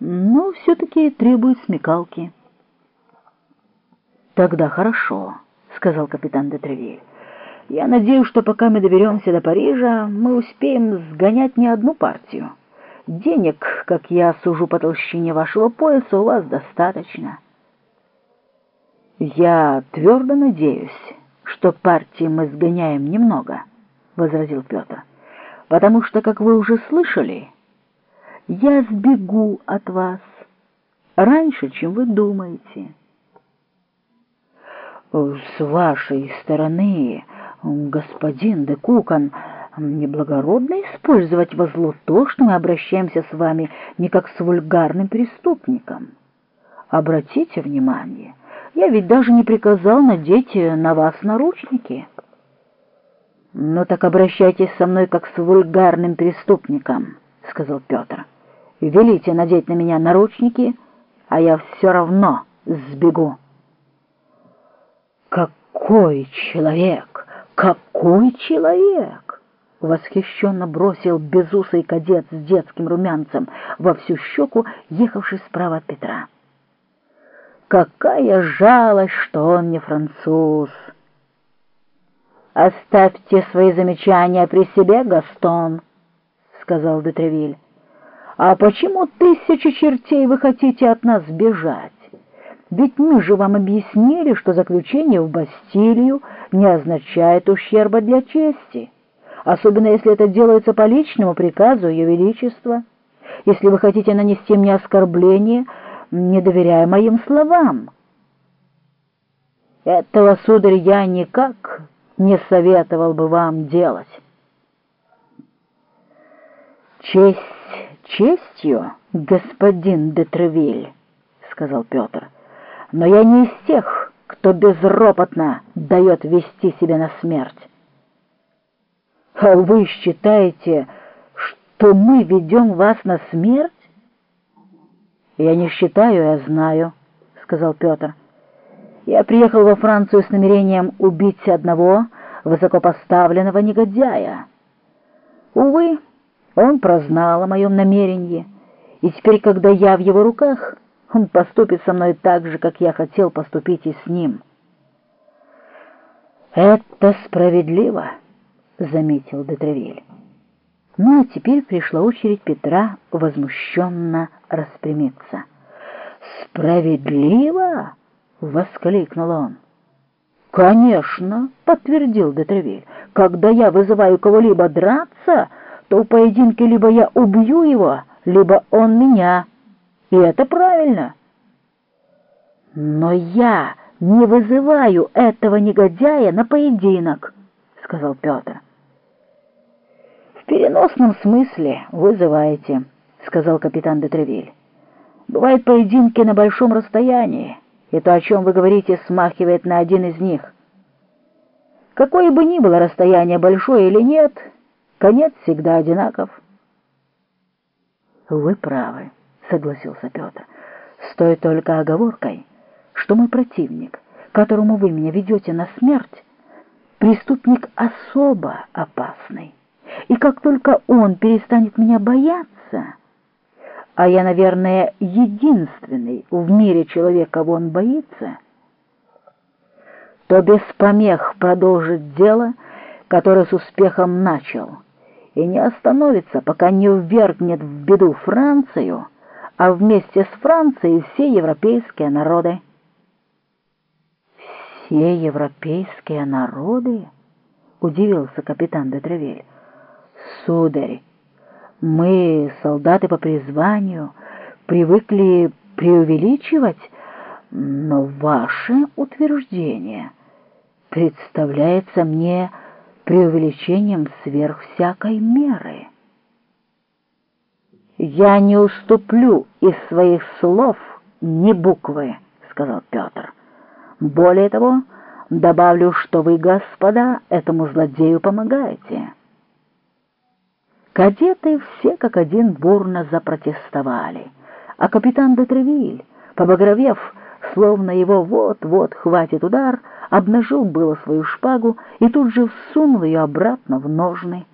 но все-таки требует смекалки. «Тогда хорошо», — сказал капитан де Тревиль. «Я надеюсь, что пока мы доберемся до Парижа, мы успеем сгонять не одну партию. Денег, как я сужу по толщине вашего пояса, у вас достаточно». «Я твердо надеюсь, что партии мы сгоняем немного», — возразил Петр, «потому что, как вы уже слышали, я сбегу от вас раньше, чем вы думаете». «С вашей стороны, господин де Кукан, неблагородно использовать во зло то, что мы обращаемся с вами не как с вульгарным преступником. Обратите внимание, я ведь даже не приказал надеть на вас наручники». «Ну так обращайтесь со мной как с вульгарным преступником», — сказал Петр. «Велите надеть на меня наручники, а я все равно сбегу». «Какой человек! Какой человек!» Восхищенно бросил безусый кадет с детским румянцем во всю щеку, ехавший справа от Петра. «Какая жалость, что он не француз!» «Оставьте свои замечания при себе, Гастон», — сказал Детревиль. «А почему тысячи чертей вы хотите от нас бежать? Ведь мы же вам объяснили, что заключение в Бастилию не означает ущерба для чести, особенно если это делается по личному приказу Ее Величества. Если вы хотите нанести мне оскорбление, не доверяя моим словам. Этого, сударь, я никак не советовал бы вам делать. «Честь честью, господин де Тревиль», — сказал Петр, — но я не из тех, кто безропотно дает вести себя на смерть. А вы считаете, что мы ведем вас на смерть? Я не считаю, я знаю, сказал Петр. Я приехал во Францию с намерением убить одного высокопоставленного негодяя. Увы, он прознал о моем намерении, и теперь, когда я в его руках, он поступит со мной так же, как я хотел поступить и с ним. «Это справедливо», — заметил Детревиль. Ну, а теперь пришла очередь Петра возмущенно распрямиться. «Справедливо?» — воскликнул он. «Конечно», — подтвердил Детревиль. «Когда я вызываю кого-либо драться, то в поединке либо я убью его, либо он меня». И это правильно. Но я не вызываю этого негодяя на поединок, сказал Петр. В переносном смысле вызываете, сказал капитан Детревиль. Бывают поединки на большом расстоянии, и то, о чем вы говорите, смахивает на один из них. Какое бы ни было расстояние, большое или нет, конец всегда одинаков. Вы правы. — согласился Петр. «С той только оговоркой, что мой противник, которому вы меня ведете на смерть, преступник особо опасный. И как только он перестанет меня бояться, а я, наверное, единственный в мире человек, кого он боится, то без помех продолжит дело, которое с успехом начал, и не остановится, пока не ввергнет в беду Францию, а вместе с Францией все европейские народы. «Все европейские народы?» — удивился капитан де Тревель. «Сударь, мы, солдаты по призванию, привыкли преувеличивать, но ваше утверждение представляется мне преувеличением сверх всякой меры». «Я не уступлю из своих слов ни буквы», — сказал Петр. «Более того, добавлю, что вы, господа, этому злодею помогаете». Кадеты все как один бурно запротестовали, а капитан де Тревиль, побагровев, словно его вот-вот хватит удар, обнажил было свою шпагу и тут же всунул ее обратно в ножны.